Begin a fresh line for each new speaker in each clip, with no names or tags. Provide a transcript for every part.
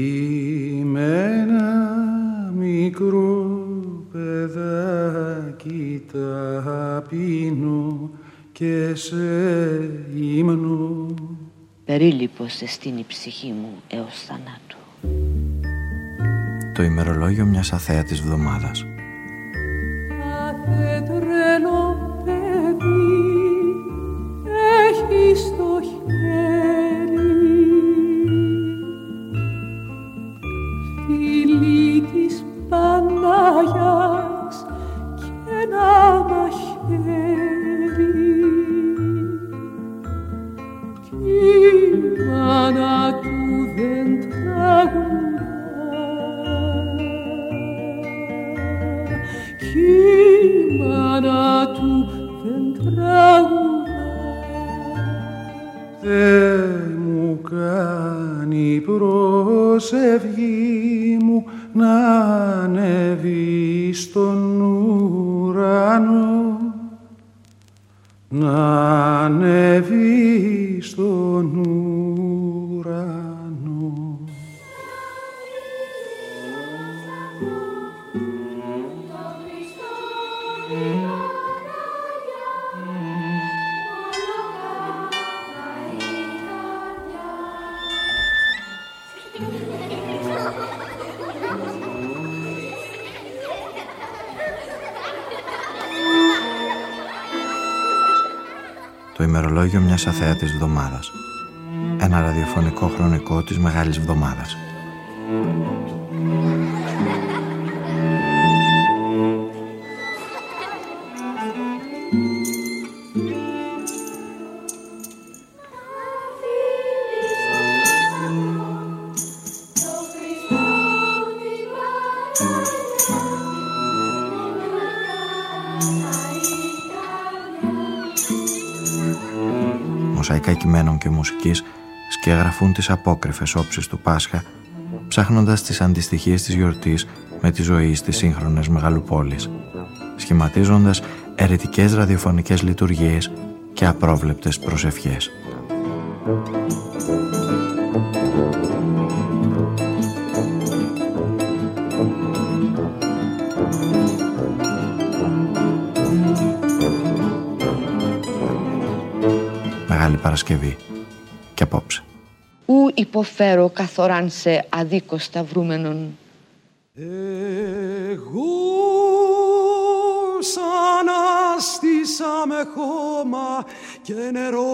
Είμαι ένα μικρό παιδάκι ταπεινό και σε ύμνο.
Περίλυπος εστίν η ψυχή μου έως θανάτου.
Το ημερολόγιο μιας αθέατης βδομάδας ημερολόγιο μιας αθέατης βδομάδας. Ένα ραδιοφωνικό χρονικό της Μεγάλης Βδομάδας Μοσαϊκά κειμένων και μουσικής σκιαγραφούν τις απόκρυφες όψεις του Πάσχα ψάχνοντας τις αντιστοιχίες της γιορτής με τη ζωή στις σύγχρονες μεγαλοπόλεις σχηματίζοντας ερετικές ραδιοφωνικές λειτουργίες και απρόβλεπτες προσευχές. Παρασκευή. Και απόψε.
Ου υποφέρω καθοράν σε αδίκως σταυρούμενον.
Εγώ σαν άστησα με χώμα και νερό.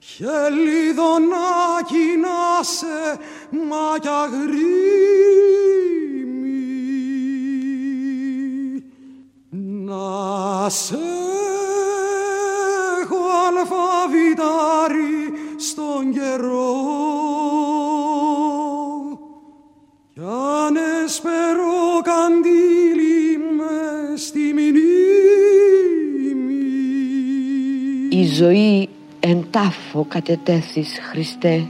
Χελιδονάκι να σε μάγια γρήμη να σε
ζωή εν τάφο κατετέθης Χριστέ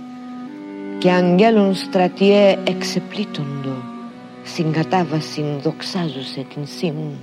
και αγγέλων στρατιέ εξεπλήττοντο στην δοξάζουσε την σύμουν.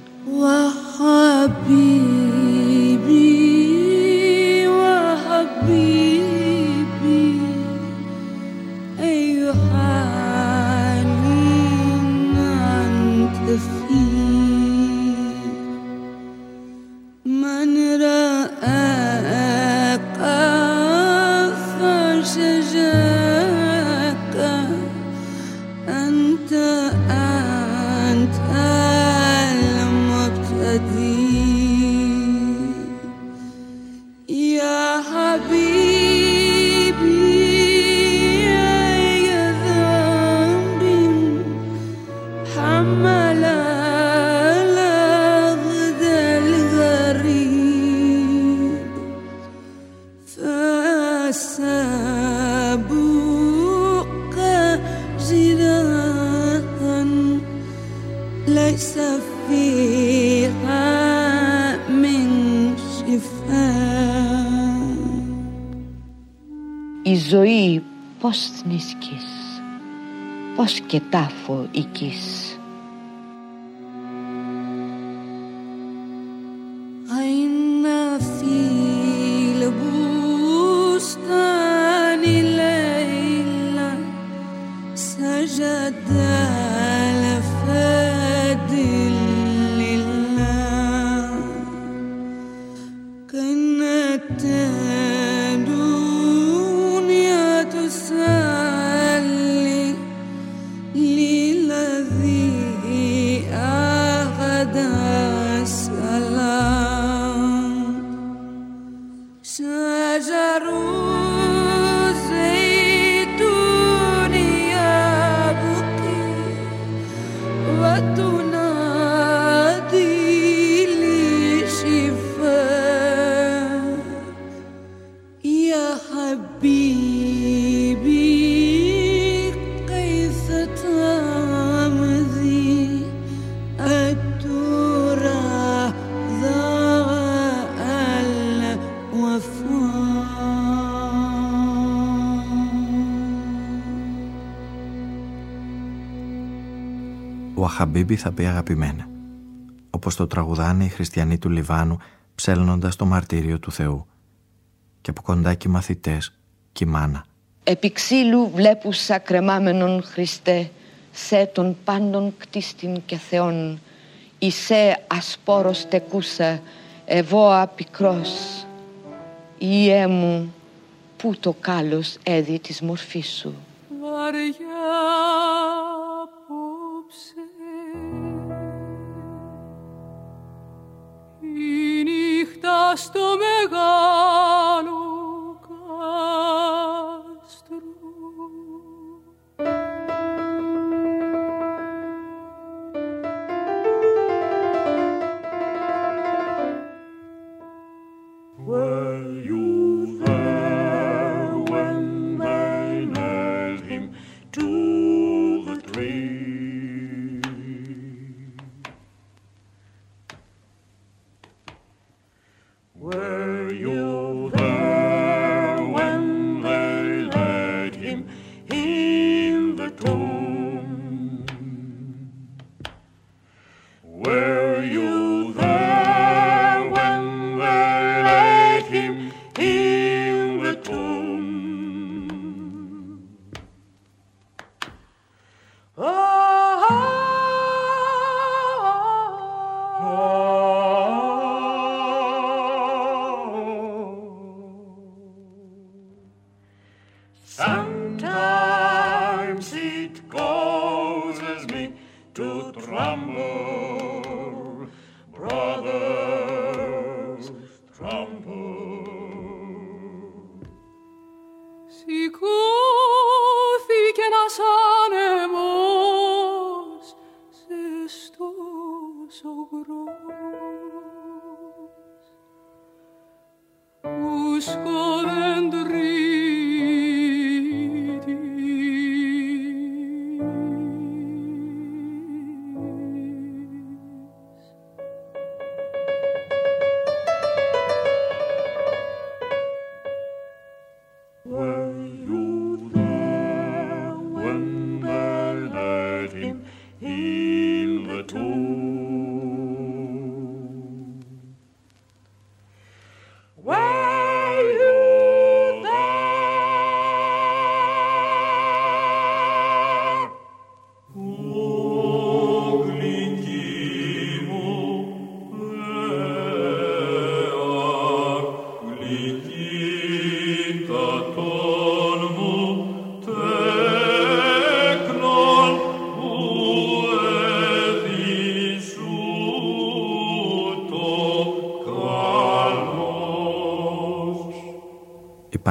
Και τάφο οικής
Ο Αχαμπίμπι θα πει αγαπημένα όπως το τραγουδάνε οι χριστιανοί του Λιβάνου ψέλνοντας το μαρτύριο του Θεού. Και από κοντά και οι μαθητές και η μάνα.
Επί ξύλου βλέπουσα κρεμάμενον Χριστέ σε τον πάντων κτίστην και Θεόν η σε ασπόρος τεκούσα ευώα πικρός Ιε μου που το κάλος έδι της μορφής σου.
Βαριά απόψε η νύχτα στο μεγάλο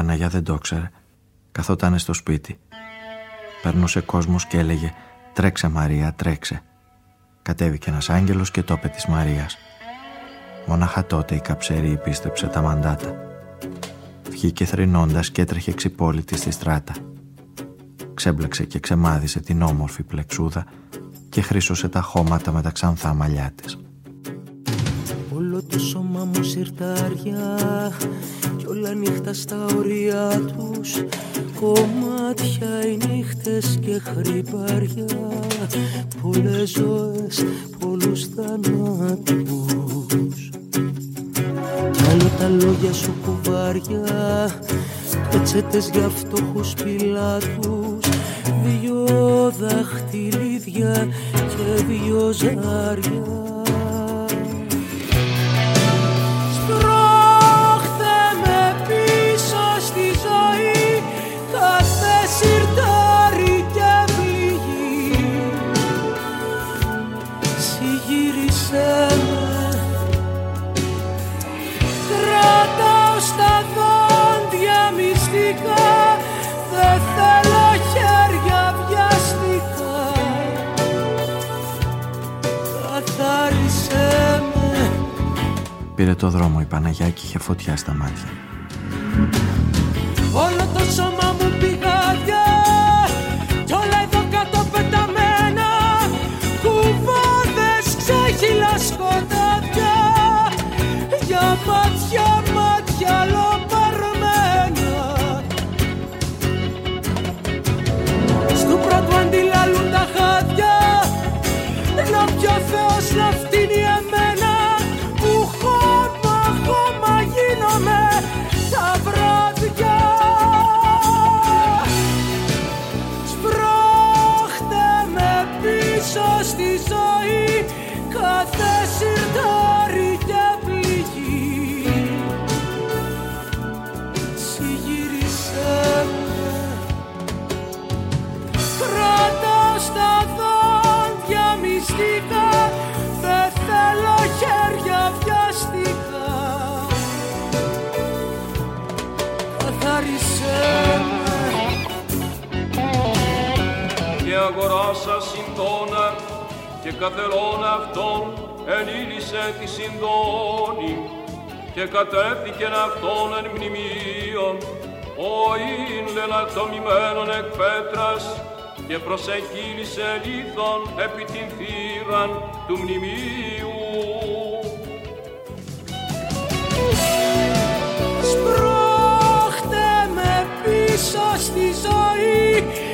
δεν το ήξερε. Καθόταν στο σπίτι. Περνούσε κόσμος και έλεγε «Τρέξε Μαρία, τρέξε». Κατέβηκε ένας άγγελος και το είπε της Μαρίας. Μόναχα τότε η καψερή πίστεψε τα μαντάτα. Βγήκε θρυνώντας και έτρεχε ξυπόλυτη στη στράτα. Ξέμπλεξε και ξεμάδισε την όμορφη πλεξούδα και χρήσωσε τα χώματα με τα ξανθά μαλλιά της.
Όλο το σώμα μου σιρτάρια κι όλα νύχτα στα ωριά τους. Κομμάτια οι νύχτες και χρυπάρια Πολλές ζωές, πολλούς θανάτους. Κι άλλο τα λόγια σου κουβάρια Πετσέτες για φτωχούς πιλάτους. Δυο δαχτυλίδια και δυο ζάρια
Πήρε το δρόμο η Παναγιά και είχε φωτιά στα μάτια.
Και καθελώνα αυτόν ενήλυσε τη συντόνη και κατέφυγεν αυτόν εν μνημείων ο ίν λελατομημένων εκ πέτρας και προσεγγίλησε λίθον επί την θύραν του μνημείου.
Σπρώχτε με πίσω στη ζωή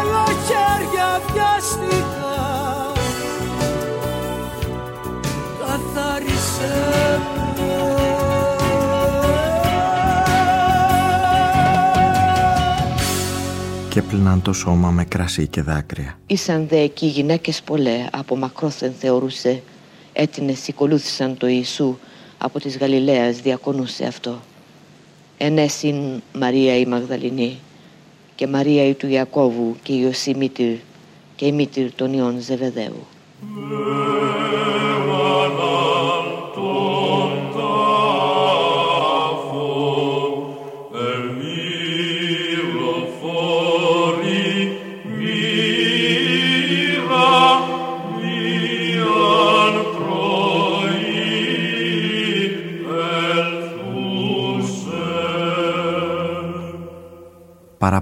Δεν θέλω χέρια βιαστικά Καθάρισε
και πλυνάν το σώμα με κρασί και δάκρυα.
Ήσαν δε εκεί γυναίκες πολλέ, από μακρόθεν θεωρούσε, έτινες ακολούθησαν το Ιησού, από της Γαλιλαίας διακονούσε αυτό. Ενέσυν Μαρία η Μαγδαληνή και Μαρία η του Ιακώβου και η Ιωσή μήτυρ και η μήτυρ των Ιών Ζεβεδαίου.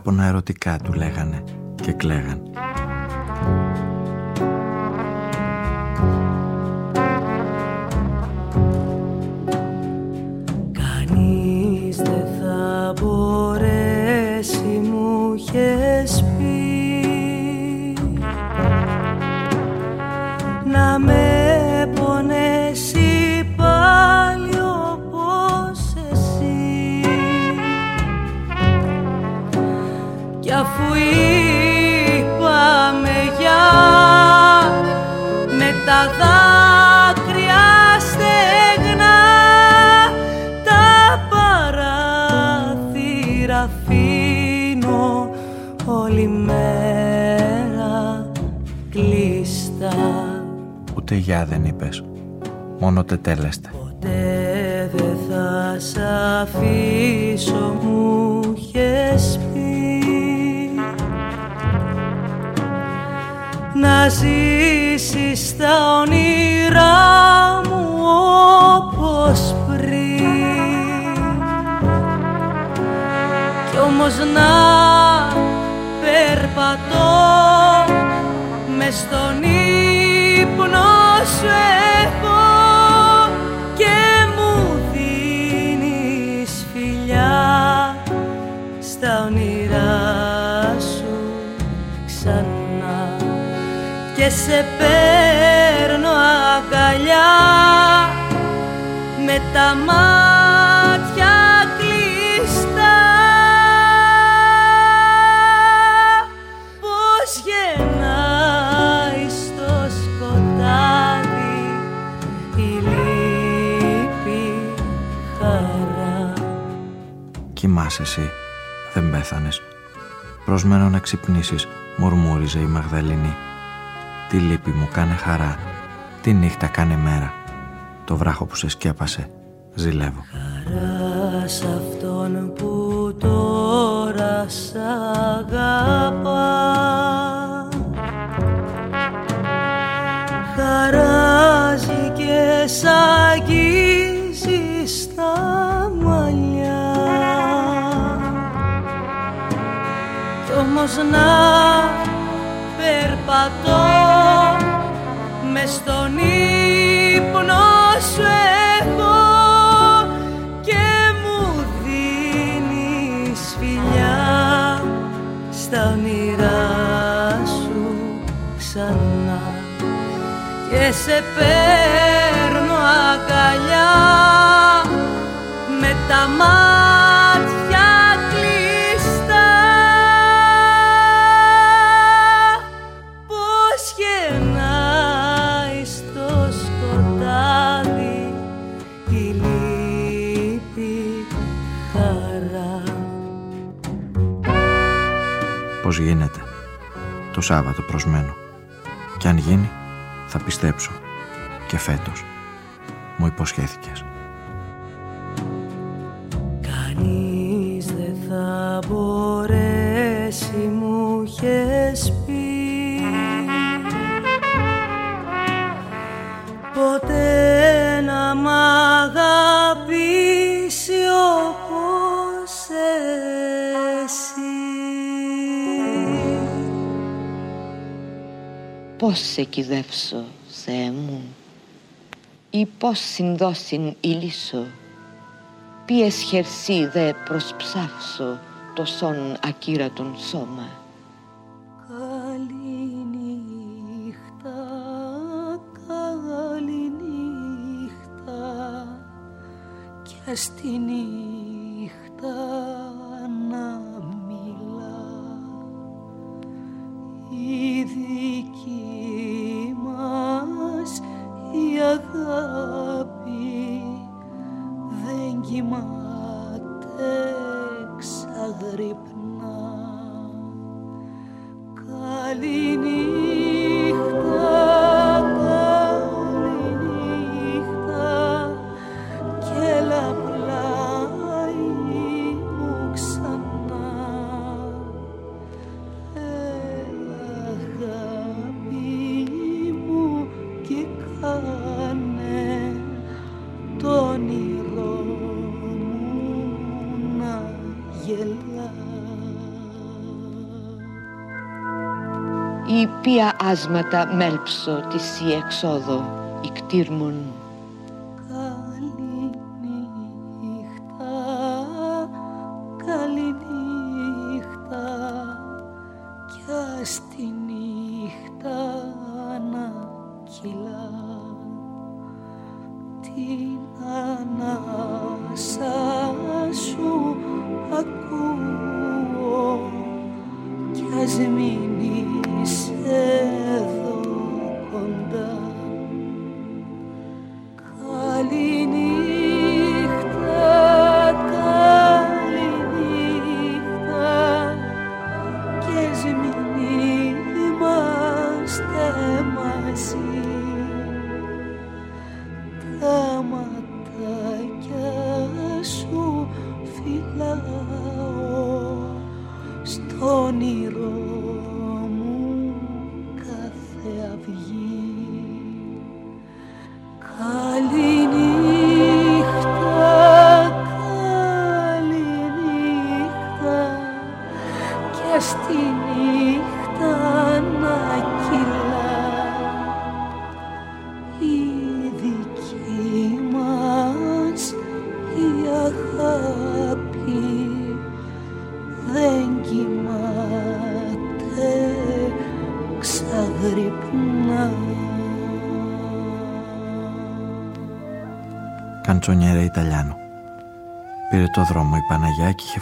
Παράπονα ερωτικά του λέγανε και κλαίγαν. Ούτε γεια δεν είπες, μόνο τετέλεστε.
Ποτέ δεν θα σ' αφήσω μου είχες πει. Να ζήσεις τα όνειρά μου όπως πριν Κι όμως να σε παίρνω αγκαλιά με τα μάτια κλειστά Πώς γεννάει στο σκοτάδι η λύπη χαρά
Κοιμάσαι εσύ, δεν πέθανες. Προσμένω να ξυπνήσεις, μουρμούριζε η Μαγδαληνή. Τη λύπη μου κάνε χαρά, τη νύχτα κάνε μέρα. Το βράχο που σε σκέπασε, ζηλεύω.
Χαράς σ' αυτόν που τώρα σ' αγαπά Χαράζει και σ' αγγίζει στα μαλλιά Κι όμως να περπατώ μες στον ύπνο σου έχω και μου δίνεις φιλιά στα όνειρά σου ξανά. Και σε παίρνω αγκαλιά με τα μάτια χαρά
Πώς γίνεται. Το Σάββατο προσμένω. Κι αν γίνει, θα πιστέψω. Και φέτος. Μου υποσχέθηκες.
Πώς σε κυδεύσω, Θεέ μου, ή πώς συνδώσιν ηλίσω, ποιες χερσί δε προσψάυσω το σον ακύρατον σώμα.
Καλή νύχτα, καλή νύχτα και στη νύχτα δική μας η αγάπη. Δεν κοιμάται ξαγρυπνά. Καλή
άσματα μέλψω τη σύ εξόδο, η κτήρμον.
Καλή νύχτα, καλή νύχτα κι ας τη νύχτα να κυλά την ανάσα σου ακούω κι ας μείνεις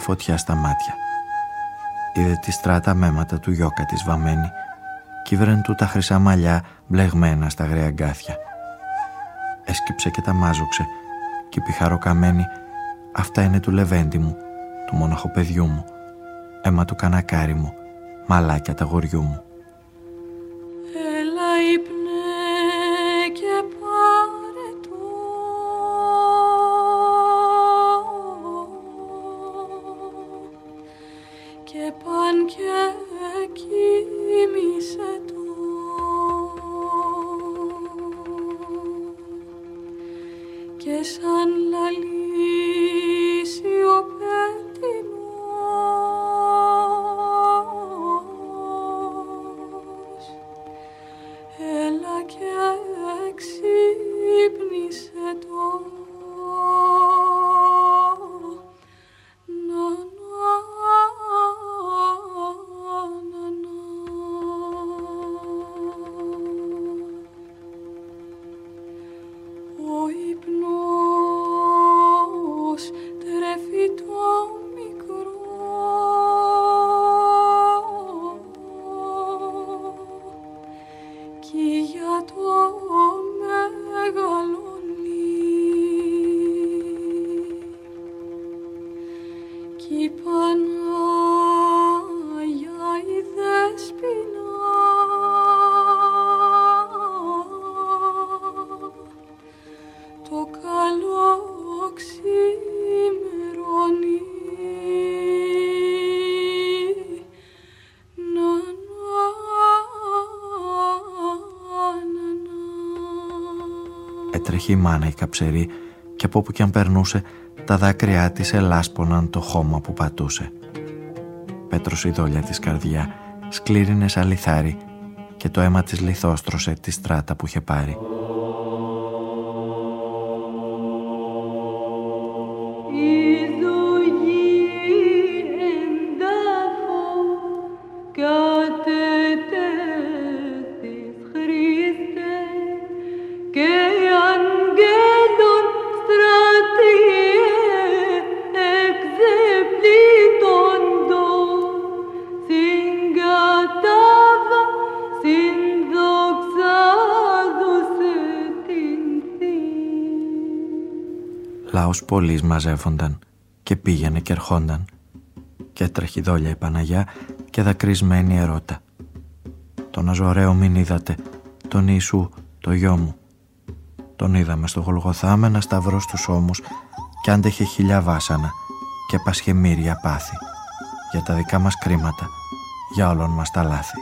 φωτιά στα μάτια. Είδε τη στράτα μέματα του γιώκα της βαμμένη κύβρεν του τα χρυσά μαλλιά μπλεγμένα στα γραία γκάθια. Έσκυψε και τα μάζοξε και πιχαροκαμένη «Αυτά είναι του Λεβέντη μου, του μοναχοπαιδιού μου, αίμα του κανακάρι μου, μαλάκια τα γοριού μου».
Και σαν λαλήσει
η μάνα η καψερή και από όπου κι αν περνούσε τα δάκρυά της ελάσποναν το χώμα που πατούσε. Πέτρος η δόλια της καρδιά, σκλήρινες σαν λιθάρι και το αίμα της λιθόστρωσε τη στράτα που είχε πάρει. Λαός πολλής μαζεύονταν και πήγαινε και ερχόνταν και έτρεχε δόλια η Παναγιά και δακρυσμένη ερώτα. Τον αζωραίο μην είδατε, τον Ιησού, το γιο μου. Τον είδαμε στο Γολγοθά με ένα σταυρό στους ώμους και άντεχε χιλιά βάσανα και πασχεμύρια πάθη για τα δικά μας κρίματα, για όλων μας τα λάθη.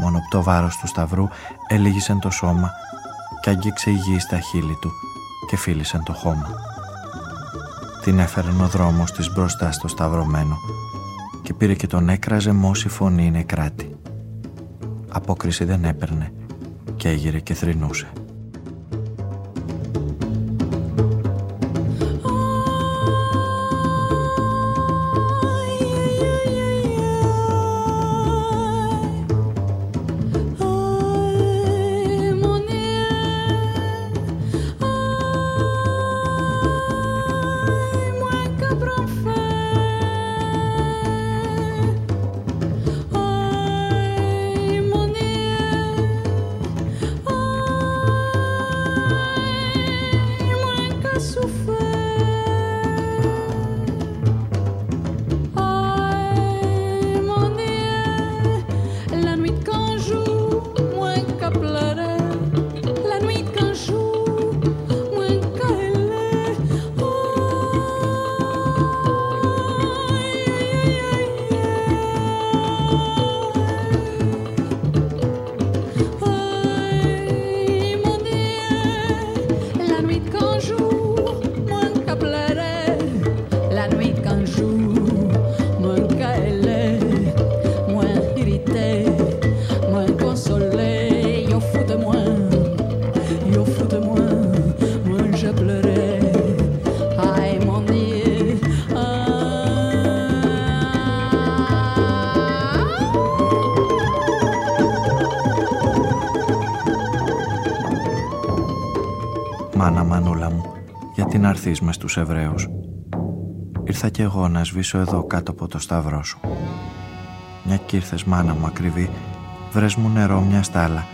Μόνο το βάρος του σταυρού έλυγησεν το σώμα και αγγίξε η γη στα χείλη του και φίλησαν το χώμα. Την έφερε ο δρόμος της μπροστά στο σταυρωμένο και πήρε και τον έκραζε μόση φωνή νεκράτη. Απόκριση δεν έπαιρνε και έγειρε και θρυνούσε. Έρθεις μες στους Εβραίους. Ήρθα κι εγώ να σβήσω εδώ κάτω από το σταυρό σου. Μια κύρθες μάνα μου ακριβή, βρες μου νερό μια στάλα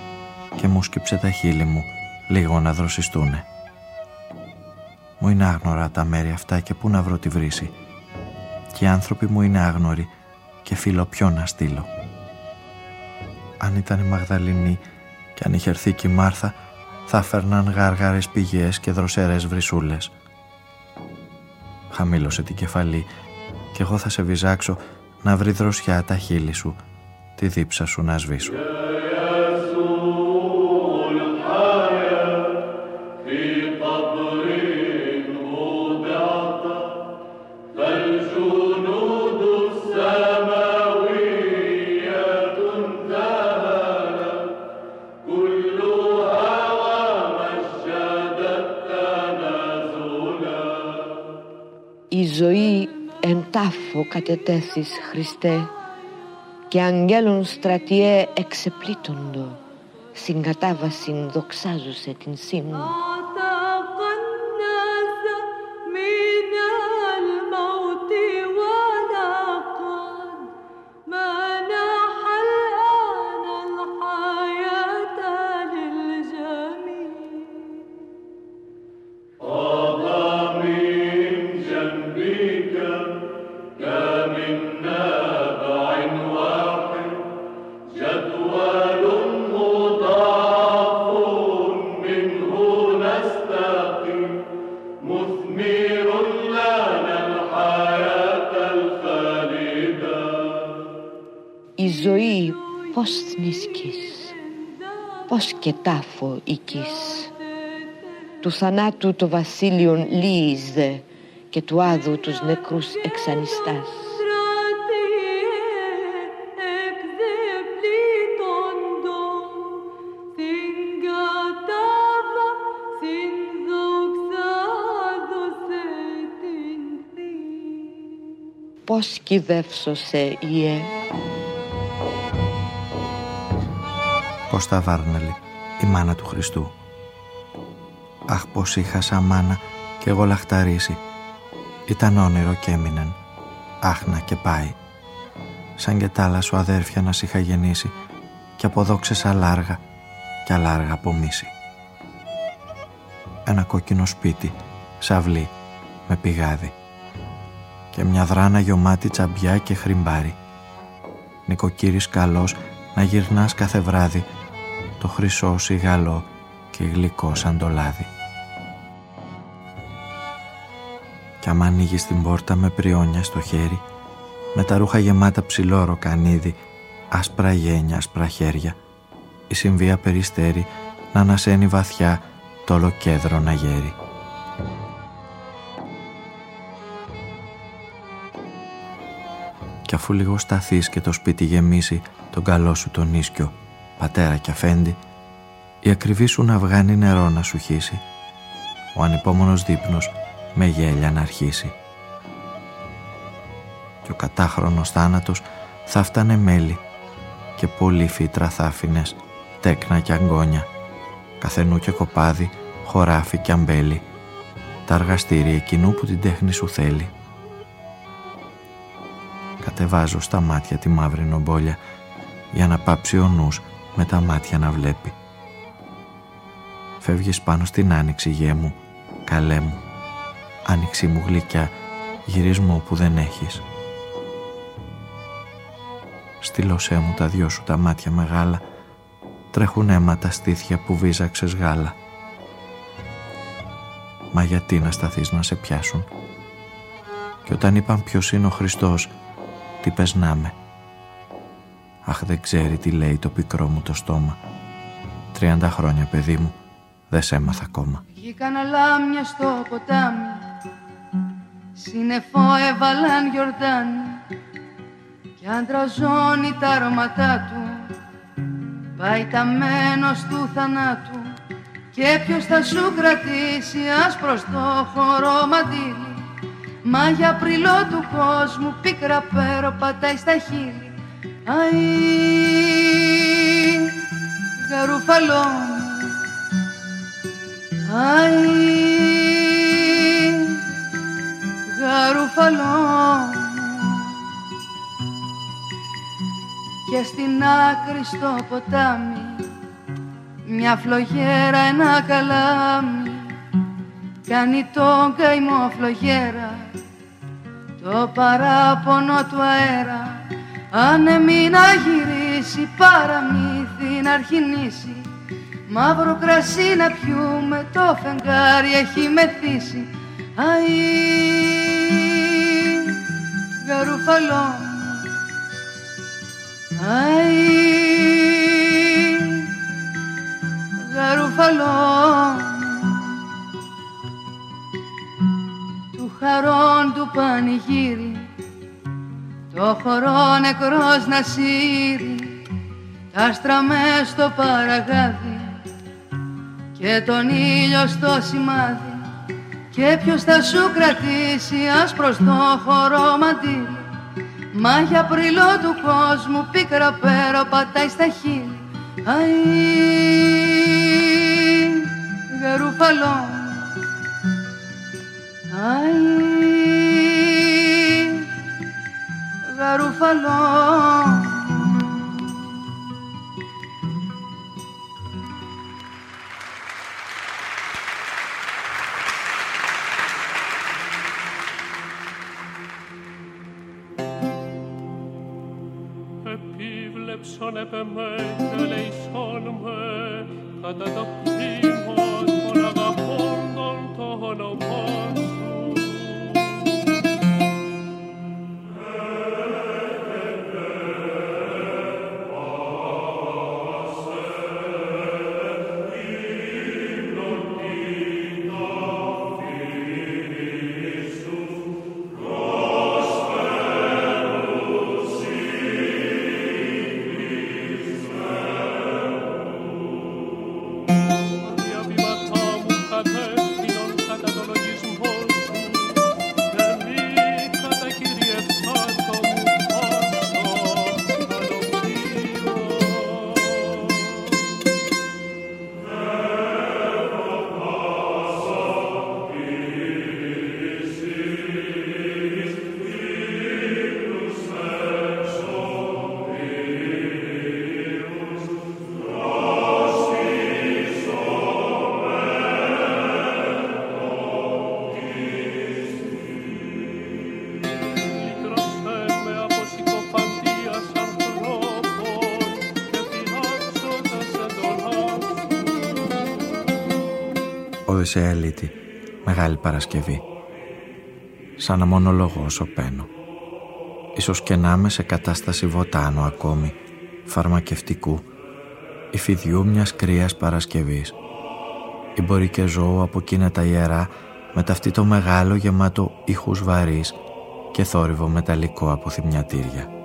και μου σκύψε τα χείλη μου λίγο να δροσιστούνε. Μου είναι άγνωρα τα μέρη αυτά και πού να βρω τη βρύση. Και οι άνθρωποι μου είναι άγνωροι και φίλο ποιο να στείλω. Αν ήταν η Μαγδαληνή και αν είχε έρθει και η Μάρθα, θα φέρναν γάργαρες πηγές και δροσερές βρυσούλες χαμήλωσε την κεφαλή και εγώ θα σε βυζάξω να βρει δροσιά τα χείλη σου, τη δίψα σου να σβήσω.
Κατετέθης Χριστέ και αγγέλων στρατιέ εξεπλήττοντο συγκατάβασιν δοξάζουσε την σήμου. Πώς θνίσκεις, πώς και τάφο οικής. του θανάτου το βασίλειον λύιζε και του άδου τους νεκρούς εξανιστάς. Πώς κυδεύσωσε Ιε;
Κώστα Βάρνελη, η μάνα του Χριστού. Αχ πως είχα σαν μάνα και εγώ λαχταρίσει. Ήταν όνειρο και έμειναν. Άχνα και πάει. Σαν και τ' άλλα σου αδέρφια να σ' είχα γεννήσει και από εδώ ξεσαλάργα και αλάργα από μίση. Ένα κόκκινο σπίτι, σαυλί, με πηγάδι και μια δράνα γιωμάτι τσαμπιά και χρυμπάρι. Νοικοκύρης καλός να γυρνάς κάθε βράδυ το χρυσό σιγαλό και γλυκό σαν το λάδι. Κι άμα ανοίγεις την πόρτα με πριόνια στο χέρι με τα ρούχα γεμάτα ψηλό ροκανίδι άσπρα γένια, άσπρα χέρια η συμβία περιστέρι να ανασένει βαθιά το ολοκέντρο να γέρει. Κι αφού λίγο σταθείς και το σπίτι γεμίσει τον καλό σου τον ίσκιο, πατέρα κι αφέντη, η ακριβή σου να βγάνει νερό να σου χύσει, ο ανυπόμονος δείπνος με γέλια να αρχίσει. Και ο κατάχρονος θάνατος θα φτάνε μέλη και πολύ φύτρα θα τέκνα και αγκόνια, καθενού και κοπάδι, χωράφι και αμπέλι, τα αργαστήρια εκείνου που την τέχνη σου θέλει. Κατεβάζω στα μάτια τη μαύρη νομπόλια για να πάψει ο νους με τα μάτια να βλέπει. Φεύγεις πάνω στην άνοιξη γέ μου, καλέ μου, άνοιξή μου γλυκιά, γυρισμό που δεν έχεις. Στείλωσέ μου τα δυο σου τα μάτια μεγάλα, τρέχουν αίμα τα στήθια που βίζαξες γάλα. Μα γιατί να σταθείς να σε πιάσουν; Και όταν είπαν ποιος είναι ο Χριστός, τι πες να με; Αχ δεν ξέρει τι λέει το πικρό μου το στόμα. Τριάντα χρόνια παιδί μου, δεν σε έμαθα ακόμα.
Βγήκαν λάμια στο ποτάμι. Συνεφό έβαλαν γιορτάνι. Κι αντραζώνει τα αρώματά του. Πάει ταμένος του θανάτου. Και ποιος θα σου κρατήσει άσπρος στο χώρο μαντήλι Μα για πριλό του κόσμου πίκρα πέρο πατάει στα χείλη Αϊ, γαρουφαλό Αϊ, γαρουφαλό και στην άκρη στο ποτάμι μια φλογέρα ένα καλάμι κάνει τον καημό φλογέρα το παράπονο του αέρα αν να γυρίσει παραμύθι να αρχινήσει μαύρο κρασί να πιούμε το φεγγάρι έχει μεθύσει. Αϊ, γαρουφαλό Αϊ, γαρουφαλό του χαρών του πανηγύρι το χορό νεκρός να σύρει τα άστρα μες στο παραγάδι και τον ήλιο στο σημάδι. Και ποιος θα σου κρατήσει άσπρος στο χορό μαντήλι Μα για πριλό του κόσμου πίκρα πέρα πατάει στα χείλη. Αϊ, γαρουφαλό Αϊ, γαρουφαλό.
Son επεμέ
Οδυσσέα Λίτη, Μεγάλη Παρασκευή. Σαν να μονολογώ σωπαίνω. Ίσως και να είμαι σε κατάσταση βοτάνου ακόμη, φαρμακευτικού, υφηδιού μιας κρύας Παρασκευής. Ή μπορεί και ζώου από εκείνα τα ιερά με ταυτί το μεγάλο γεμάτο ήχους βαρύς και θόρυβο μεταλλικό από θυμιατήρια.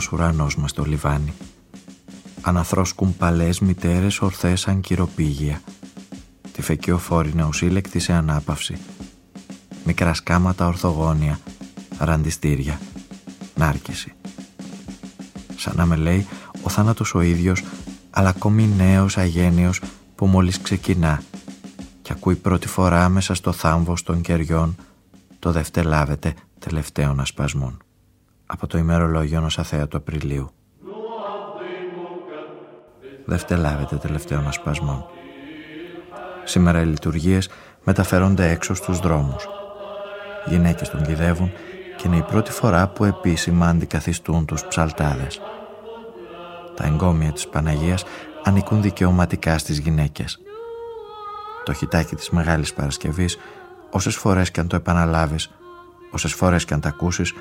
Πράος ουρανός μας το λιβάνι. Αναθρώσκουν παλές μητέρες ορθές σαν κυροπήγια. Τη φεκιοφόρη νεοσύλλεκτη σε ανάπαυση. Μικρά σκάματα ορθογόνια, ραντιστήρια, νάρκηση. Σαν να με λέει ο θάνατος ο ίδιος, αλλά ακόμη νέος αγένιος που μόλις ξεκινά και ακούει πρώτη φορά μέσα στο θάμβος των κεριών το δευτελάβεται τελευταίων ασπασμών από το ημερολόγιο ενός αθέατου Απριλίου. Δεν φτελάβεται τελευταίων ασπασμών. Σήμερα οι λειτουργίες μεταφέρονται έξω στους δρόμους. Οι γυναίκες τον κυδεύουν και είναι η πρώτη φορά που επίσημα αντικαθιστούν τους ψαλτάδες. Τα εγκόμια της Παναγίας ανήκουν δικαιωματικά στις γυναίκες. Το χιτάκι της Μεγάλης Παρασκευής, όσες φορές και αν το επαναλάβεις, όσες φορές και αν τα ακούσεις,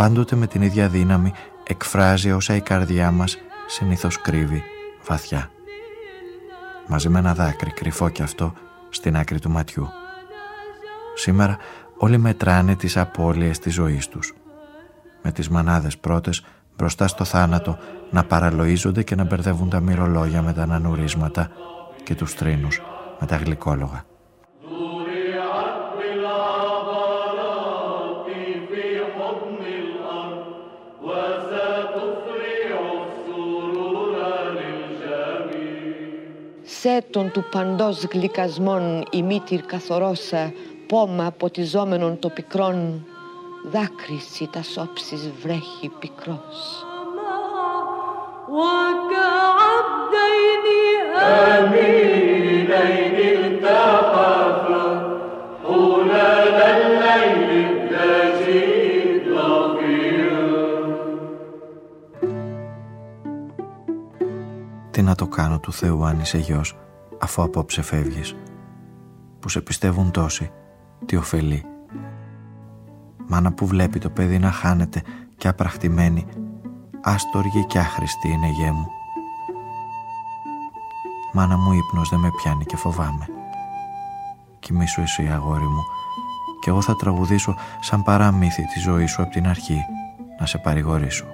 πάντοτε με την ίδια δύναμη εκφράζει όσα η καρδιά μας συνήθως κρύβει βαθιά. Μαζί με ένα δάκρυ κρυφό κι αυτό στην άκρη του ματιού. Σήμερα όλοι μετράνε τις απώλειες της ζωής τους. Με τις μανάδες πρώτες μπροστά στο θάνατο να παραλοίζονται και να μπερδεύουν τα μυρολόγια με τα ανανουρίσματα και τους τρίνους με τα γλυκόλογα.
Σέτων του παντός γλυκασμών η μύτηρ καθορώσα πόμα ποτιζόμενων το πικρόν δάκρυση τα όψεις βρέχει πικρός.
Τι να το κάνω του Θεού αν είσαι γιος αφού απόψε φεύγεις. Που σε πιστεύουν τόσοι τι ωφελεί. Μάνα που βλέπει το παιδί να χάνεται και απραχτημένη άστοργη και άχρηστη είναι γέ μου. Μάνα μου ύπνος δεν με πιάνει και φοβάμαι. Κοιμήσου εσύ αγόρι μου και εγώ θα τραγουδήσω σαν παραμύθι τη ζωή σου από την αρχή να σε παρηγορήσω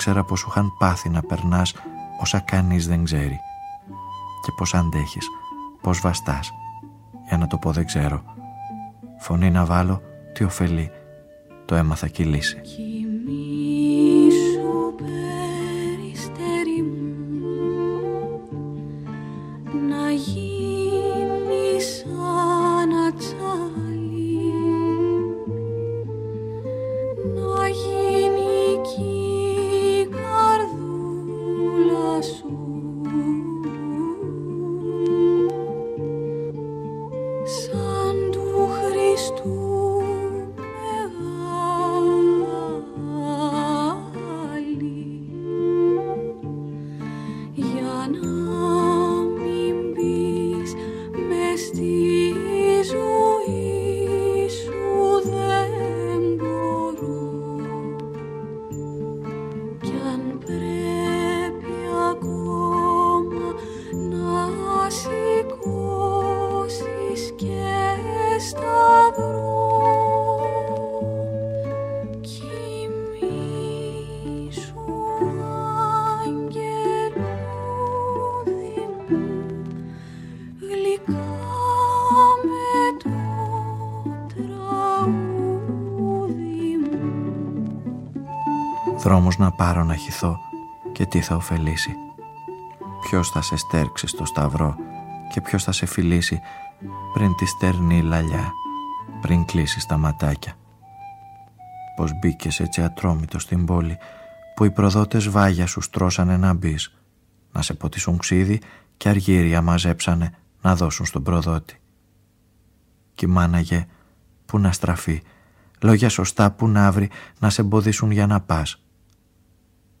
Πού να ξέρα πως σου είχαν πάθει να περνάς όσα κανείς δεν ξέρει. Και πως αντέχεις, πως βαστάς. Για να το πω δεν ξέρω. Φωνή να βάλω, τι ωφελεί. Το έμαθα κυλήσει. Να πάρω να χυθώ και τι θα ωφελήσει. Ποιος θα σε στέρξει στο σταυρό και ποιος θα σε φιλήσει πριν τη στερνή λαλιά, πριν κλείσεις τα ματάκια. Πως μπήκες έτσι ατρόμητος στην πόλη που οι προδότες βάγια σου στρώσανε να μπεις, να σε ποτίσουν ξύδι και αργύρια μαζέψανε να δώσουν στον προδότη. Κι μάναγε που να στραφεί, λόγια σωστά που να βρει να σε εμποδίσουν για να πας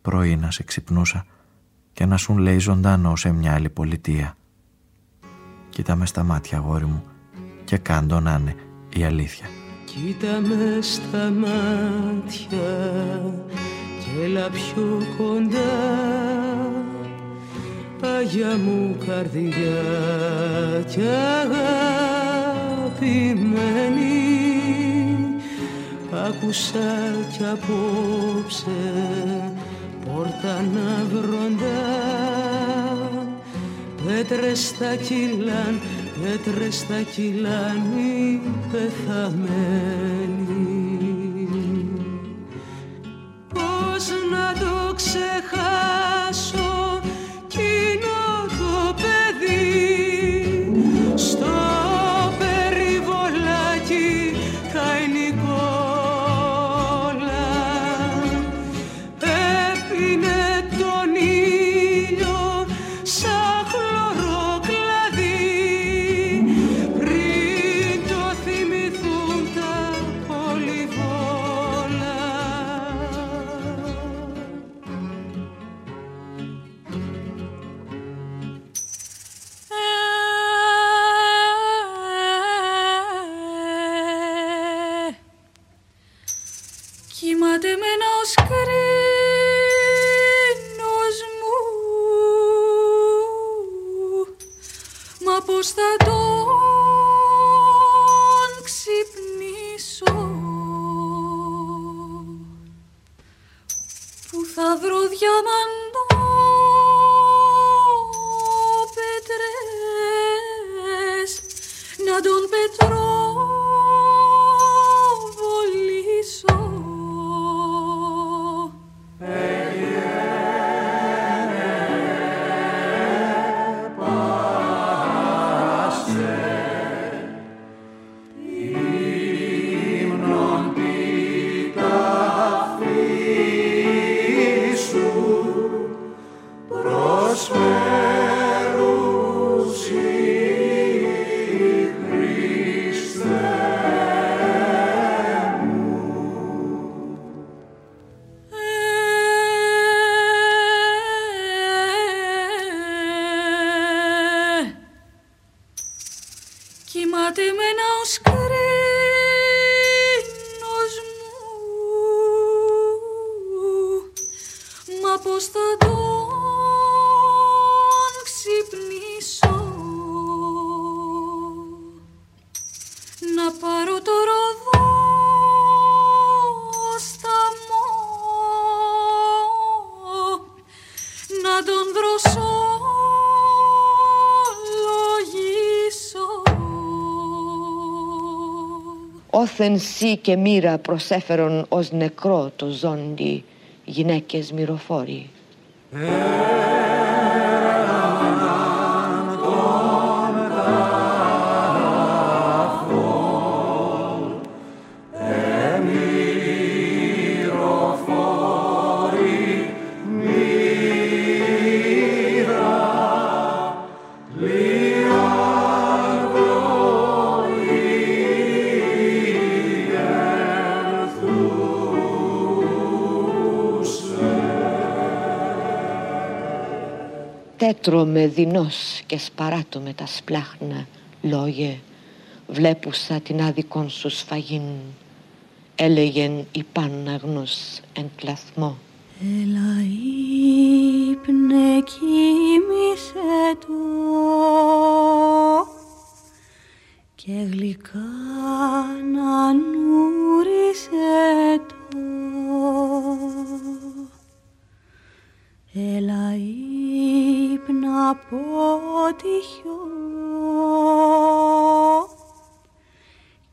πρωί να σε ξυπνούσα και να σου λέει ζωντανό σε μια άλλη πολιτεία. Κοίτα με στα μάτια αγόρι μου και κάντο να είναι η αλήθεια.
Κοίτα με στα μάτια και έλα πιο κοντά Αγιά μου καρδιά και αγαπημένη Άκουσα κι απόψε πόρτα να βροντά πέτρες θα κυλάν, πέτρες θα κυλάν οι πεθαμένοι Πώς να το ξεχάσω;
Όθεν σύ και μοίρα προσέφερον ως νεκρό το ζώντι γυναίκες μυροφόροι. Τέτρο με δεινός και σπαράτω με τα σπλάχνα λόγε βλέπουσα την άδικον σου σφαγήν έλεγεν η παναγνός εν κλαθμό.
Έλα ύπνε κοιμήσε το και γλυκά να νούρισε το Έλα ύπνα από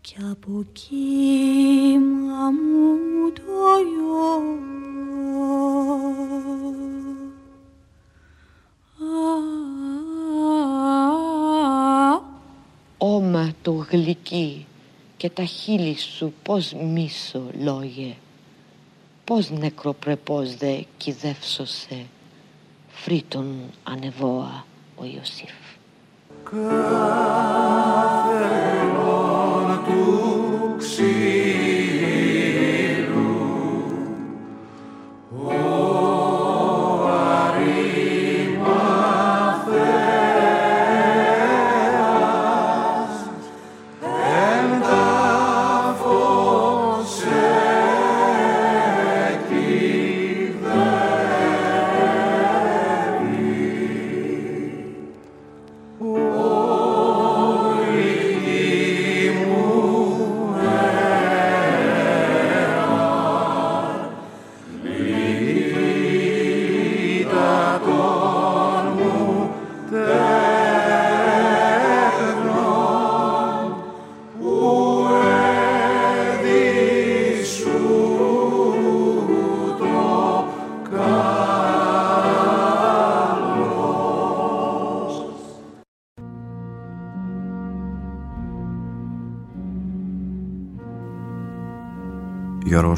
κι από κύμα μου το γιο.
Όμα το γλυκί και τα χείλη σου πως μίσο λόγε Πώς νεκροπρεπώς δε κυδεύσωσε φρύτων ανεβόα ο Ιωσήφ.
Κάθε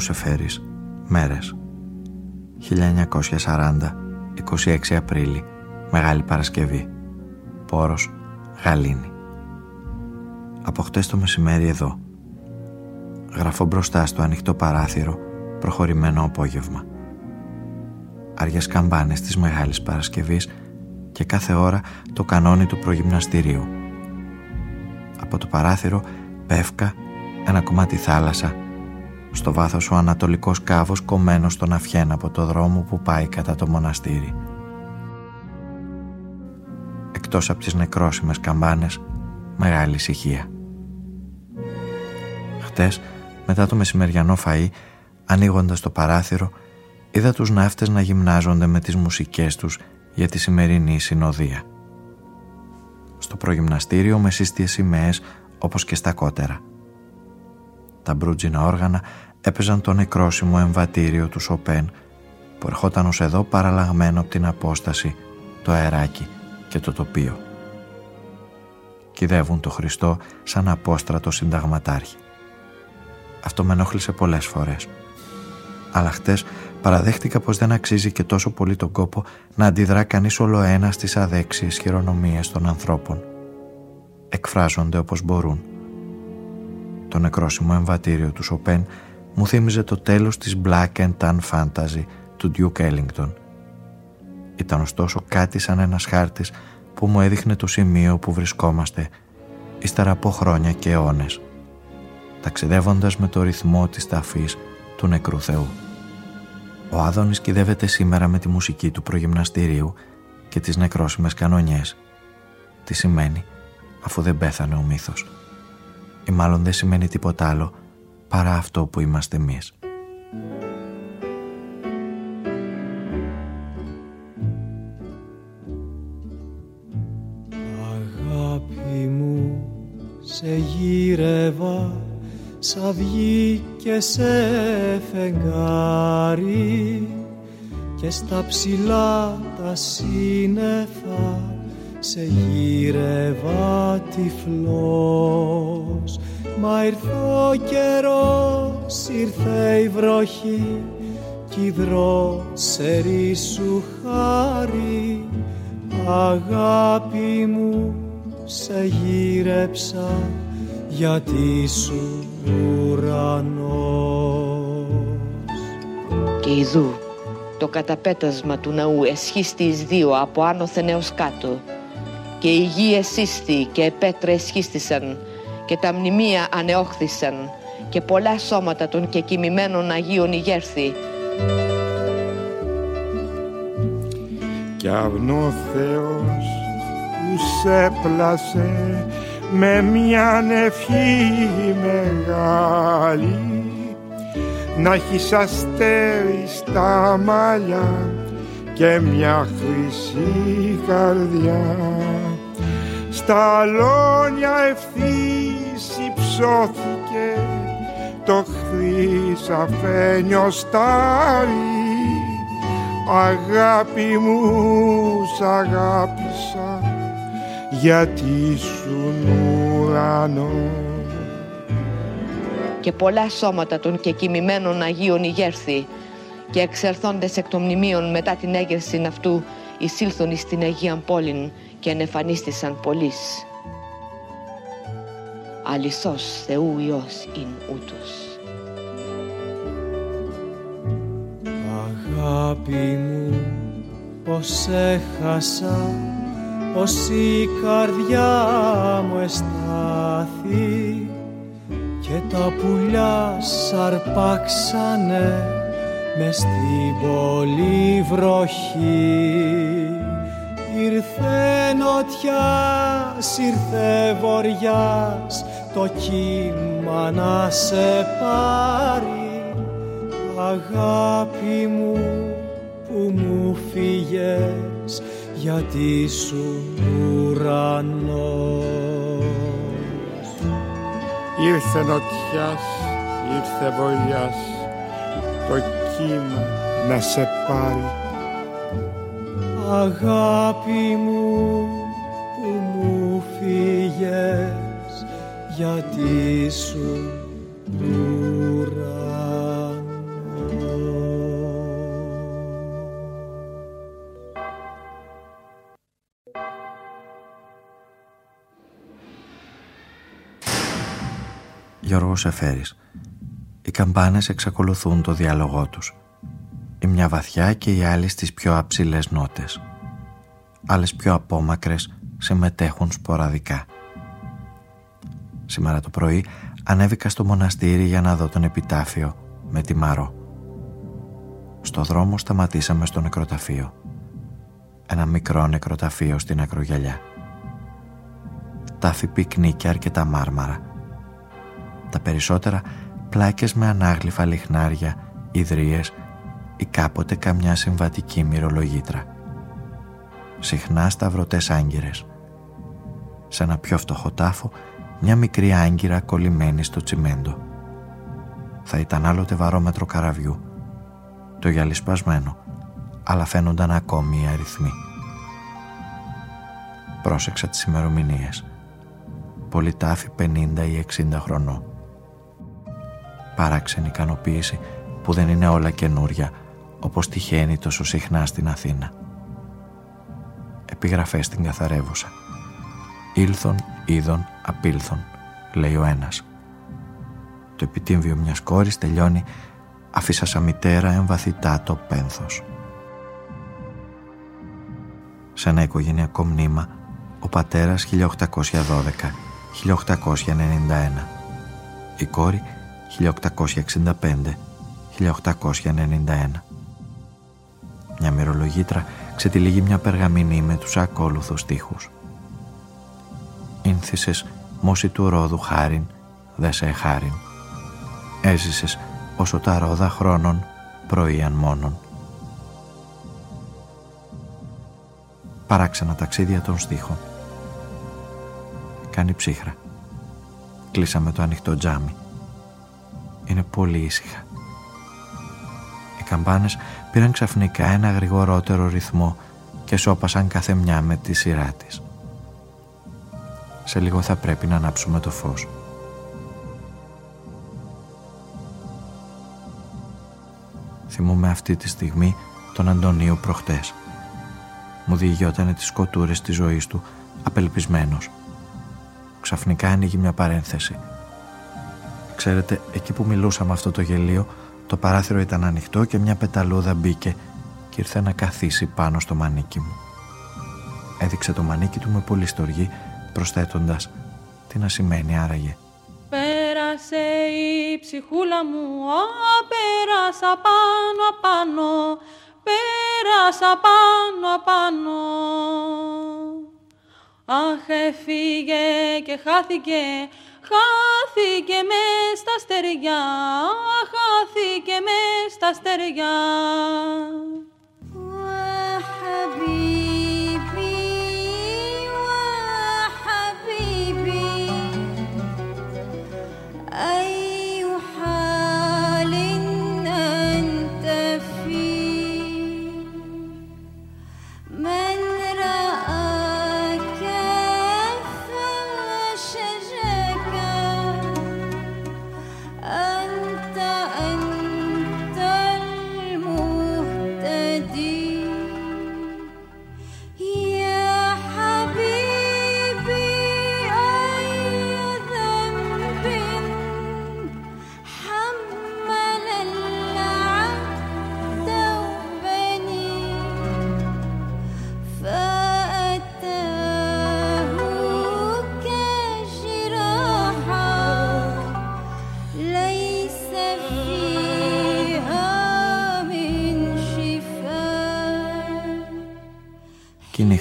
Σεφέρης Μέρες. 1940 26 Απρίλη Μεγάλη Παρασκευή. Πόρος Γαλήνη. Από χτες το μεσημέρι εδώ Γραφώ μπροστά στο ανοιχτό παράθυρο Προχωρημένο απόγευμα. Αργές καμπάνες της Μεγάλης Παρασκευής Και κάθε ώρα το κανόνι του προγυμναστηρίου. Από το παράθυρο πεύκα ένα κομμάτι θάλασσα στο βάθος ο ανατολικός κάβος κομμένος στον αυχένα από το δρόμο που πάει κατά το μοναστήρι. Εκτός από τις νεκρόσιμες καμπάνες, μεγάλη ησυχία. Χτες, μετά το μεσημεριανό φαΐ, ανοίγοντας το παράθυρο, είδα τους ναύτες να γυμνάζονται με τις μουσικές τους για τη σημερινή συνοδεία. Στο προγυμναστήριο με σύστιες σημαίες όπως και στα κότερα – τα μπρούτζινα όργανα έπαιζαν το νεκρόσιμο εμβατήριο του Σοπέν που ερχόταν ως εδώ παραλλαγμένο από την απόσταση, το αεράκι και το τοπίο. Κυδεύουν το Χριστό σαν απόστρατο συνταγματάρχη. Αυτό με ενόχλησε πολλές φορές. Αλλά χτες παραδέχτηκα πως δεν αξίζει και τόσο πολύ τον κόπο να αντιδρά κανείς όλο ένα στις αδέξιες χειρονομίες των ανθρώπων. Εκφράζονται όπως μπορούν το νεκρόσιμο εμβατήριο του Σοπέν μου θύμιζε το τέλος της Black and Tan Fantasy του Duke Ellington. Ήταν ωστόσο κάτι σαν ένας χάρτης που μου έδειχνε το σημείο που βρισκόμαστε ύστερα από χρόνια και αιώνες, ταξιδεύοντας με το ρυθμό της ταφής του νεκρού Θεού. Ο Άδωνης κυδεύεται σήμερα με τη μουσική του προγυμναστηρίου και τις νεκρόσιμες κανονιές. Τι σημαίνει αφού δεν πέθανε ο μύθος ή μάλλον δεν σημαίνει τίποτα άλλο παρά αυτό που είμαστε εμείς.
Αγάπη μου σε γύρευα σ' και σε φεγγάρι και στα ψηλά τα σύννεφα σε γύρευα τυφλός. Μα ήρθε ο καιρός ήρθε η βροχή κι η δρόσερη σου χάρη. Αγάπη μου σε γύρεψα γιατί σου ουρανός.
Και ειδού το καταπέτασμα του ναού εσχίστης εις δύο από άνωθεν έως κάτω και η γη εσύστη και οι πέτρα εσχίστησαν και τα μνημεία ανεόχθησαν και πολλά σώματα των κεκοιμημένων Αγίων ηγέρθη.
Κι αυνό Θεός που σε πλάσε με μια ευχή μεγάλη. Να έχει αστέρι στα μαλλιά και μια χρυσή καρδιά στα αλόνια ευθύς υψώθηκε το χρυσαφένιο στάρι. Αγάπη μου σ' αγάπησα γιατί σου ουρανό.
Και πολλά σώματα των κεκοιμημένων Αγίων ηγέρθη και εξερθόντες εκ των μνημείων μετά την έγκριση αυτού εισήλθον εις την Αγίαν Πόλην και ενεφανίστησαν πολλής. Αληθώς Θεού Υιός ειν ούτως.
Αγάπη μου πως έχασα πως η καρδιά μου εστάθη και τα πουλιά σαρπάξανε μες στην πολύ βροχή ήρθε νοτιάς, ήρθε βοριάς το κύμα να σε πάρει. Αγάπη μου που μου φύγες γιατί σου ουρανός.
Ήρθε νοτιάς, ήρθε βοριάς το κύμα να σε πάρει
Αγάπη μου που μου φύγες γιατί σου
Γιώργος Εφέρης. Οι καμπάνες εξακολουθούν το διάλογό τους. Η μια βαθιά και η άλλη στις πιο αψηλές νότες. Άλλες πιο απόμακρες συμμετέχουν σποραδικά. Σήμερα το πρωί ανέβηκα στο μοναστήρι για να δω τον επιτάφιο με τη Μαρό. Στο δρόμο σταματήσαμε στο νεκροταφείο. Ένα μικρό νεκροταφείο στην ακρογιαλιά. Τάφη πυκνή και αρκετά μάρμαρα τα περισσότερα πλάκες με ανάγλυφα λιχνάρια, ιδρύες ή κάποτε καμιά συμβατική μυρολογήτρα. Συχνά σταυρωτές άγκυρες. Σε ένα πιο φτωχό τάφο, μια μικρή άγκυρα κολλημένη στο τσιμέντο. Θα ήταν άλλοτε βαρόμετρο καραβιού. Το γυαλί σπασμένο, αλλά φαίνονταν ακόμη οι αριθμοί. Πρόσεξα τις ημερομηνίες. Πολυτάφη 50 ή 60 χρονών παράξενη ικανοποίηση που δεν είναι όλα καινούρια όπως τυχαίνει τόσο συχνά στην Αθήνα. Επιγραφές στην καθαρεύουσα. Ήλθον, είδον, απήλθον, λέει ο ένας. Το επιτύμβιο μιας κόρης τελειώνει αφήσα σαν μητέρα εμβαθητά το πένθος. Σε ένα οικογενειακό μνήμα ο πατέρας 1812-1891 η κόρη 1865-1891. Μια μυρολογήτρα ξετυλίγει μια περγαμηνή με τους ακόλουθους στίχους. Ήνθησες μόση του ρόδου χάριν, δε σε χάριν. Έζησες όσο τα ρόδα χρόνων πρωίαν μόνον. Παράξενα ταξίδια των στίχων. Κάνει ψύχρα. Κλείσαμε το ανοιχτό τζάμι είναι πολύ ήσυχα. Οι καμπάνες πήραν ξαφνικά ένα γρηγορότερο ρυθμό και σώπασαν κάθε μια με τη σειρά της. Σε λίγο θα πρέπει να ανάψουμε το φως. Θυμούμαι αυτή τη στιγμή τον Αντωνίου προχτές. Μου διηγιότανε τις σκοτούρες της ζωής του, απελπισμένος. Ξαφνικά ανοίγει μια παρένθεση. Ξέρετε, εκεί που μιλούσαμε αυτό το γελίο, το παράθυρο ήταν ανοιχτό και μια πεταλούδα μπήκε και ήρθε να καθίσει πάνω στο μανίκι μου. Έδειξε το μανίκι του με πολύ στοργή, προσθέτοντας τι να σημαίνει άραγε.
Πέρασε η ψυχούλα μου, α, πέρασα πάνω απάνω, πέρασα πάνω απάνω. Αχ, έφυγε και χάθηκε, χάθηκε μες στα στεριά, χάθηκε μες στα στεριά.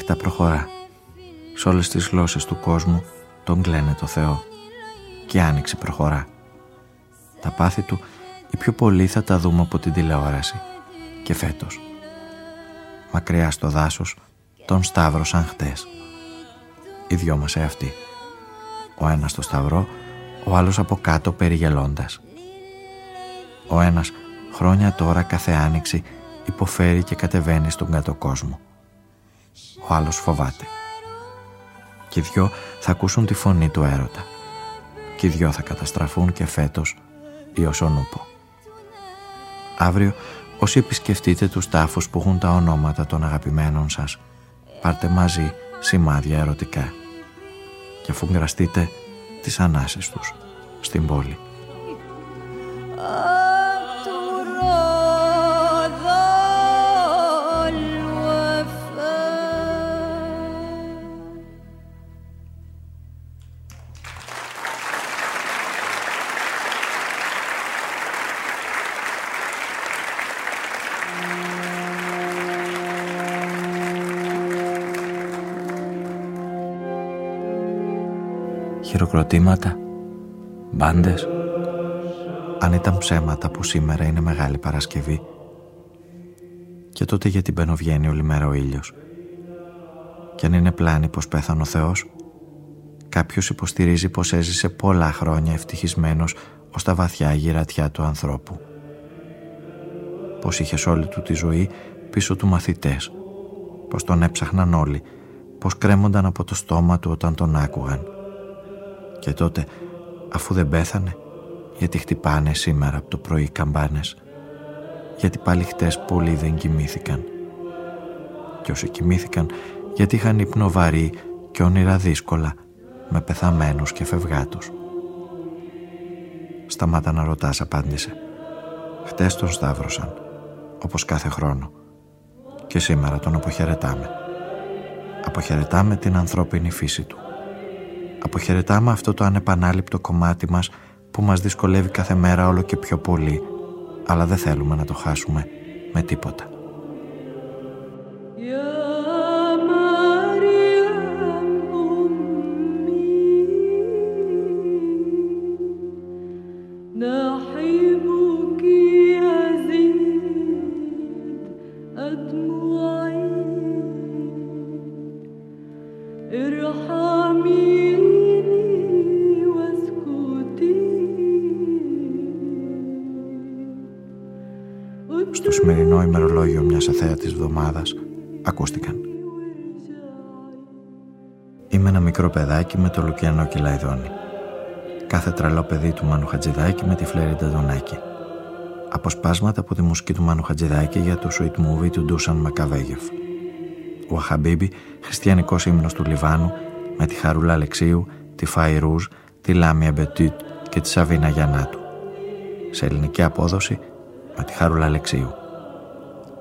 Η νύχτα προχωρά. Σε όλες τις γλώσσες του κόσμου τον κλαίνε το Θεό. Και η άνοιξη προχωρά. Τα πάθη του οι πιο πολλοί θα τα δούμε από την τηλεόραση. Και φέτος. Μακριά στο δάσος τον σταύρωσαν χτες. Οι δυο μας εαυτοί. Ο ένας στο σταυρό, ο άλλος από κάτω περιγελώντας. Ο ένας χρόνια τώρα κάθε άνοιξη υποφέρει και κατεβαίνει στον κάτω κόσμο ο άλλος φοβάται. Και οι δυο θα ακούσουν τη φωνή του έρωτα. Και οι δυο θα καταστραφούν και φέτος ή ως ονούπο. Αύριο όσοι επισκεφτείτε τους τάφους που έχουν τα ονόματα των αγαπημένων σας, πάρτε μαζί σημάδια ερωτικά και αφού γραστείτε τις ανάσες τους στην πόλη. Χειροκροτήματα, μπάντες. Αν ήταν ψέματα που σήμερα είναι Μεγάλη Παρασκευή και τότε γιατί μπαινοβγαίνει όλη μέρα ο ήλιος. Και αν είναι πλάνη πως πέθανε ο Θεός, κάποιος υποστηρίζει πως έζησε πολλά χρόνια ευτυχισμένος ως τα βαθιά γυρατιά του ανθρώπου. Πως είχε όλη του τη ζωή πίσω του μαθητές, πως τον έψαχναν όλοι, πως κρέμονταν από το στόμα του όταν τον άκουγαν και τότε, αφού δεν πέθανε, γιατί χτυπάνε σήμερα από το πρωί οι καμπάνες. Γιατί πάλι χτες πολλοί δεν κοιμήθηκαν. Και όσοι κοιμήθηκαν, γιατί είχαν ύπνο βαρύ και όνειρα δύσκολα, με πεθαμένους και φευγάτους. Σταμάτα να ρωτάς, απάντησε. Χτες τον σταύρωσαν, όπως κάθε χρόνο. Και σήμερα τον αποχαιρετάμε. Αποχαιρετάμε την ανθρώπινη φύση του. Αποχαιρετάμε αυτό το ανεπανάληπτο κομμάτι μας που μας δυσκολεύει κάθε μέρα όλο και πιο πολύ, αλλά δεν θέλουμε να το χάσουμε με τίποτα. Μικρό παιδάκι με το Λουκιανό Κυλαϊδόνι. Κάθε τρελό παιδί του Μάνου Χατζηδάκη με τη Φλέρη Νταντονάκη. Αποσπάσματα από τη μουσική του Μάνου Χατζηδάκη για το Sweet Movie του Ντούσαν Μακαβέγεφ. Ο Αχαμπίμπι, χριστιανικός ύμνος του Λιβάνου, με τη Χαρούλα Αλεξίου, τη Φάι Ρούζ, τη Λάμια Μπετούτ και τη Σαβίνα Γιαννάτου. Σε ελληνική απόδοση με τη Χαρούλα Αλεξίου.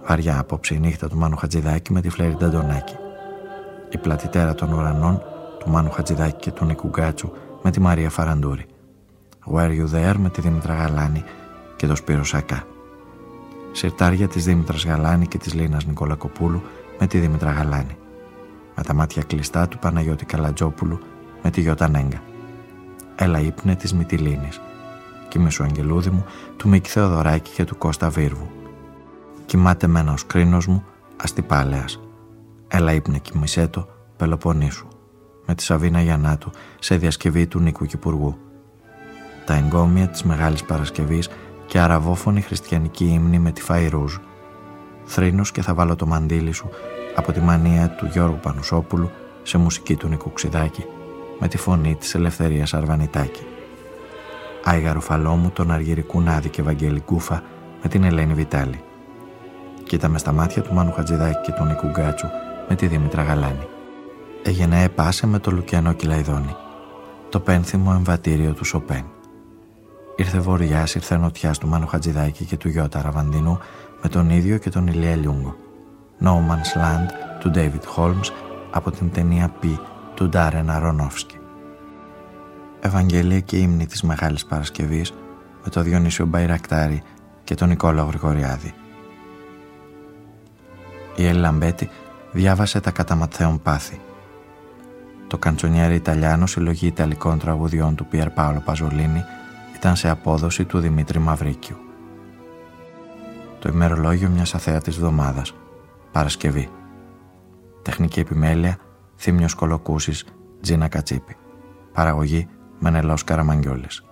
Βαριά απόψη η νύχτα του Μάνου Χατζηδάκη με τη Φλέρη Νταντονάκη. Η πλατητέρα των ουρανών του Μάνου Χατζηδάκη και του Νίκου Γκάτσου με τη Μαρία Φαραντούρη. Where You There με τη Δήμητρα Γαλάνη και το Σπύρο Σακά. Συρτάρια της Δήμητρας Γαλάνη και της Λίνας Νικολακοπούλου με τη Δήμητρα Γαλάνη. Με τα μάτια κλειστά του Παναγιώτη Καλατζόπουλου με τη Γιώτα Νέγκα. Έλα ύπνε της Μυτιλίνης. Κοιμήσου αγγελούδι μου του Μίκη Θεοδωράκη και του Κώστα Βίρβου. Κοιμάται μένα ο κρίνος μου αστυπάλεας. Έλα ύπνε κοιμησέ το Πελοποννήσου με τη Σαβίνα Γιαννάτου σε διασκευή του Νίκου Κυπουργού. Τα εγκόμια της Μεγάλης Παρασκευής και αραβόφωνη χριστιανική ύμνη με τη Φαϊρούζ. Θρήνος και θα βάλω το μαντίλι σου από τη μανία του Γιώργου Πανουσόπουλου σε μουσική του Νίκου Ξιδάκη με τη φωνή της Ελευθερίας Αρβανιτάκη. Άιγαρο Φαλόμου τον Αργυρικού Νάδη και Βαγγέλη Κούφα με την Ελένη Βιτάλη. Κοίτα με στα μάτια του Μάνου Χατζηδάκη και του Νίκου Γκάτσου με τη Δήμητρα Γαλάνη έγινε επάσε με το Λουκιανό Κυλαϊδόνι, το πένθυμο εμβατήριο του Σοπέν. Ήρθε βορειάς, ήρθε νοτιάς του Μάνου Χατζηδάκη και του Γιώτα Ραβαντινού με τον ίδιο και τον Ηλία Λιούγκο. No Man's Land του David Holmes από την ταινία Π του Ντάρεν Αρονόφσκι. Ευαγγελία και ύμνη της Μεγάλης Παρασκευής με τον Διονύσιο Μπαϊρακτάρη και τον Νικόλαο Γρηγοριάδη. Η Έλλη Λαμπέτη διάβασε τα κατά πάθη το καντσονιέρι Ιταλιάνο συλλογή Ιταλικών τραγουδιών του Πιερ Πάολο Παζολίνη ήταν σε απόδοση του Δημήτρη Μαυρίκιου. Το ημερολόγιο μιας αθέατης βδομάδας. Παρασκευή. Τεχνική επιμέλεια Θήμιος Κολοκούσης Τζίνα Κατσίπη. Παραγωγή Μενελός Καραμαγγιόλης.